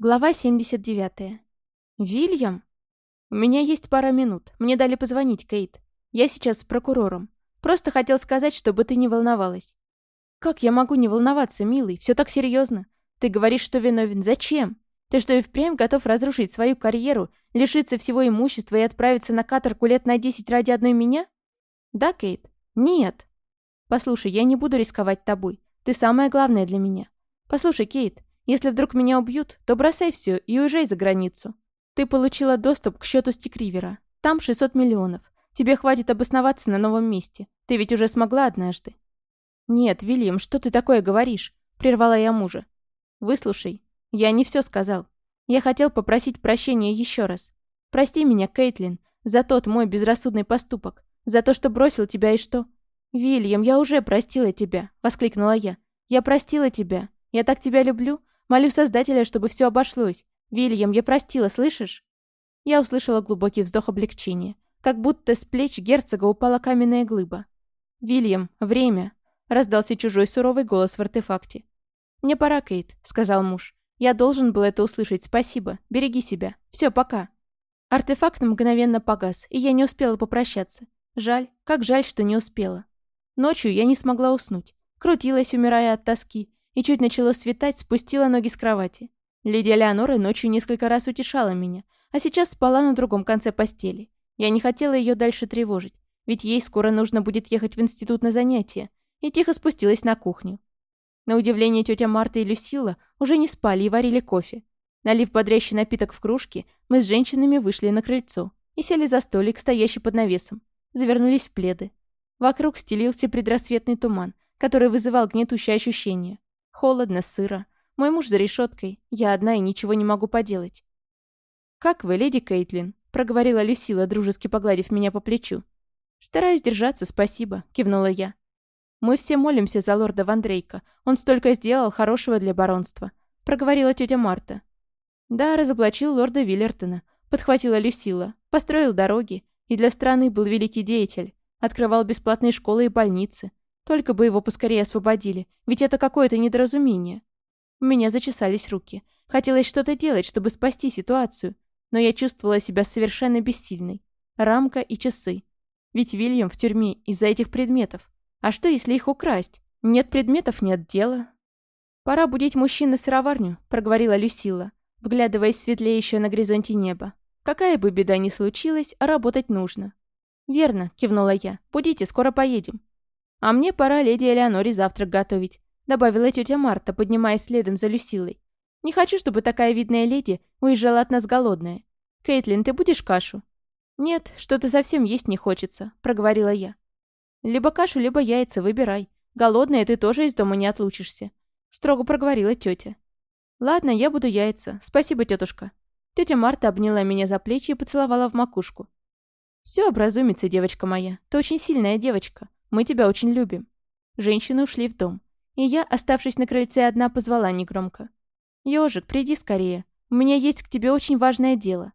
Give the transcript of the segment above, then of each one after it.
Глава 79. «Вильям?» «У меня есть пара минут. Мне дали позвонить, Кейт. Я сейчас с прокурором. Просто хотел сказать, чтобы ты не волновалась». «Как я могу не волноваться, милый? Все так серьезно. Ты говоришь, что виновен. Зачем? Ты что, и впрямь готов разрушить свою карьеру, лишиться всего имущества и отправиться на каторгу лет на десять ради одной меня?» «Да, Кейт?» «Нет». «Послушай, я не буду рисковать тобой. Ты самое главное для меня. Послушай, Кейт, если вдруг меня убьют, то бросай все и уезжай за границу. Ты получила доступ к счету Стикривера. Там 600 миллионов. Тебе хватит обосноваться на новом месте. Ты ведь уже смогла однажды. Нет, Вильям, что ты такое говоришь? Прервала я мужа. Выслушай. Я не все сказал. Я хотел попросить прощения еще раз. Прости меня, Кейтлин, за тот мой безрассудный поступок. За то, что бросил тебя и что... «Вильям, я уже простила тебя», — воскликнула я. «Я простила тебя. Я так тебя люблю. Молю Создателя, чтобы все обошлось. Вильям, я простила, слышишь?» Я услышала глубокий вздох облегчения. Как будто с плеч герцога упала каменная глыба. «Вильям, время!» — раздался чужой суровый голос в артефакте. «Мне пора, Кейт», — сказал муж. «Я должен был это услышать. Спасибо. Береги себя. Все, пока». Артефакт мгновенно погас, и я не успела попрощаться. Жаль, как жаль, что не успела. Ночью я не смогла уснуть. Крутилась, умирая от тоски, и чуть начало светать, спустила ноги с кровати. Леди Леонора ночью несколько раз утешала меня, а сейчас спала на другом конце постели. Я не хотела ее дальше тревожить, ведь ей скоро нужно будет ехать в институт на занятия, и тихо спустилась на кухню. На удивление тетя Марта и Люсила уже не спали и варили кофе. Налив бодрящий напиток в кружки, мы с женщинами вышли на крыльцо и сели за столик, стоящий под навесом. Завернулись в пледы. Вокруг стелился предрассветный туман, который вызывал гнетущее ощущение. Холодно, сыро. Мой муж за решеткой. Я одна и ничего не могу поделать. «Как вы, леди Кейтлин?» — проговорила Люсила, дружески погладив меня по плечу. «Стараюсь держаться, спасибо», — кивнула я. «Мы все молимся за лорда Вандрейка. Он столько сделал хорошего для баронства», — проговорила тетя Марта. «Да, разоблачил лорда Виллертона», — подхватила Люсила. «Построил дороги. И для страны был великий деятель. Открывал бесплатные школы и больницы. Только бы его поскорее освободили, ведь это какое-то недоразумение. У меня зачесались руки. Хотелось что-то делать, чтобы спасти ситуацию, но я чувствовала себя совершенно бессильной. Рамка и часы. Ведь Вильям в тюрьме из-за этих предметов. А что, если их украсть? Нет предметов, нет дела. «Пора будить мужчин на сыроварню», — проговорила Люсила, вглядываясь в светлеющее на горизонте небо. «Какая бы беда ни случилась, работать нужно». «Верно», — кивнула я. «Будите, скоро поедем». «А мне пора леди Элеоноре завтрак готовить», добавила тетя Марта, поднимаясь следом за Люсилой. «Не хочу, чтобы такая видная леди уезжала от нас голодная. Кейтлин, ты будешь кашу?» «Нет, что-то совсем есть не хочется», — проговорила я. «Либо кашу, либо яйца, выбирай. Голодная ты тоже из дома не отлучишься», — строго проговорила тетя. «Ладно, я буду яйца. Спасибо, тетушка». Тетя Марта обняла меня за плечи и поцеловала в макушку. «Все образумится, девочка моя. Ты очень сильная девочка. Мы тебя очень любим». Женщины ушли в дом. И я, оставшись на крыльце одна, позвала негромко. «Ёжик, приди скорее. У меня есть к тебе очень важное дело».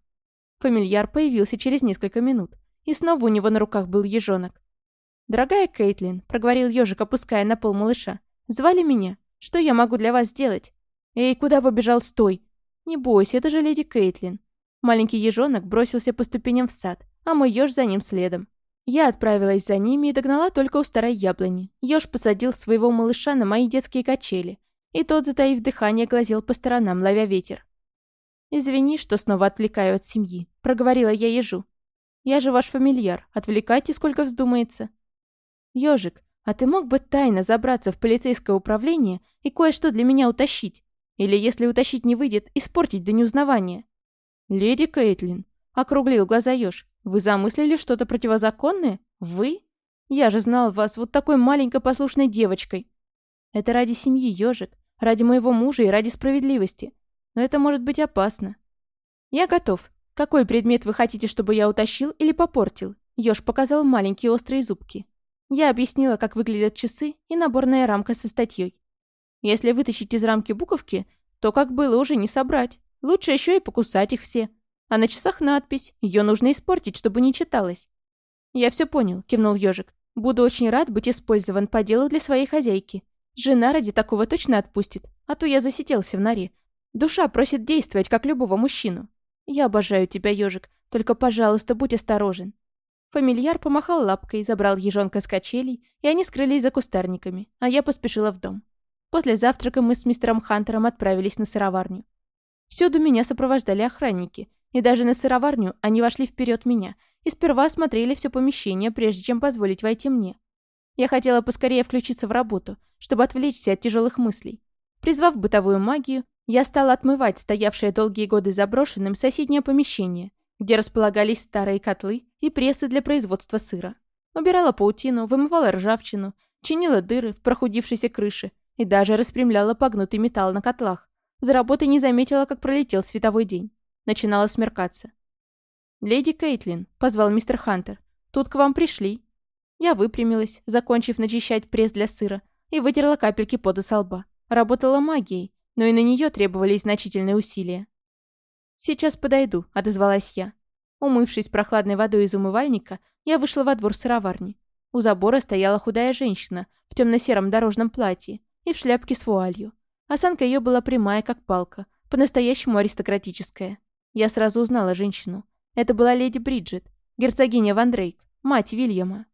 Фамильяр появился через несколько минут. И снова у него на руках был ежонок. «Дорогая Кейтлин», — проговорил ежик, опуская на пол малыша, — «звали меня? Что я могу для вас сделать?» «Эй, куда побежал? Стой!» «Не бойся, это же леди Кейтлин». Маленький ежонок бросился по ступеням в сад, а мой еж за ним следом. Я отправилась за ними и догнала только у старой яблони. Ёж посадил своего малыша на мои детские качели, и тот, затаив дыхание, глазел по сторонам, ловя ветер. «Извини, что снова отвлекаю от семьи», — проговорила я ежу. «Я же ваш фамильяр, отвлекайте, сколько вздумается». «Ёжик, а ты мог бы тайно забраться в полицейское управление и кое-что для меня утащить? Или, если утащить не выйдет, испортить до неузнавания?» «Леди Кейтлин», — округлил глаза Ёж, вы замыслили что-то противозаконное? Вы? Я же знал вас вот такой маленькой послушной девочкой. Это ради семьи, ежик, ради моего мужа и ради справедливости. Но это может быть опасно. Я готов. Какой предмет вы хотите, чтобы я утащил или попортил? Ёж показал маленькие острые зубки. Я объяснила, как выглядят часы и наборная рамка со статьей. Если вытащить из рамки буковки, то, как было, уже не собрать. Лучше еще и покусать их все. А на часах надпись. Ее нужно испортить, чтобы не читалось. «Я все понял», — кивнул ежик. «Буду очень рад быть использован по делу для своей хозяйки. Жена ради такого точно отпустит, а то я засиделся в норе. Душа просит действовать, как любого мужчину. Я обожаю тебя, ежик, только, пожалуйста, будь осторожен. Фамильяр помахал лапкой, забрал ежонка с качелей, и они скрылись за кустарниками, а я поспешила в дом. После завтрака мы с мистером Хантером отправились на сыроварню. Всюду меня сопровождали охранники, и даже на сыроварню они вошли вперед меня и сперва осмотрели все помещение, прежде чем позволить войти мне. Я хотела поскорее включиться в работу, чтобы отвлечься от тяжелых мыслей. Призвав бытовую магию, я стала отмывать стоявшее долгие годы заброшенным соседнее помещение, где располагались старые котлы и прессы для производства сыра. Убирала паутину, вымывала ржавчину, чинила дыры в прохудившейся крыше и даже распрямляла погнутый металл на котлах. За работой не заметила, как пролетел световой день. Начинало смеркаться. «Леди Кейтлин», — позвал мистер Хантер, — «тут к вам пришли». Я выпрямилась, закончив начищать пресс для сыра, и вытерла капельки пота со лба. Работала магией, но и на нее требовались значительные усилия. «Сейчас подойду», — отозвалась я. Умывшись прохладной водой из умывальника, я вышла во двор сыроварни. У забора стояла худая женщина в темно-сером дорожном платье и в шляпке с вуалью. Осанка ее была прямая, как палка, по-настоящему аристократическая. Я сразу узнала женщину. Это была леди Бриджит, герцогиня Ван Дрейк, мать Вильяма.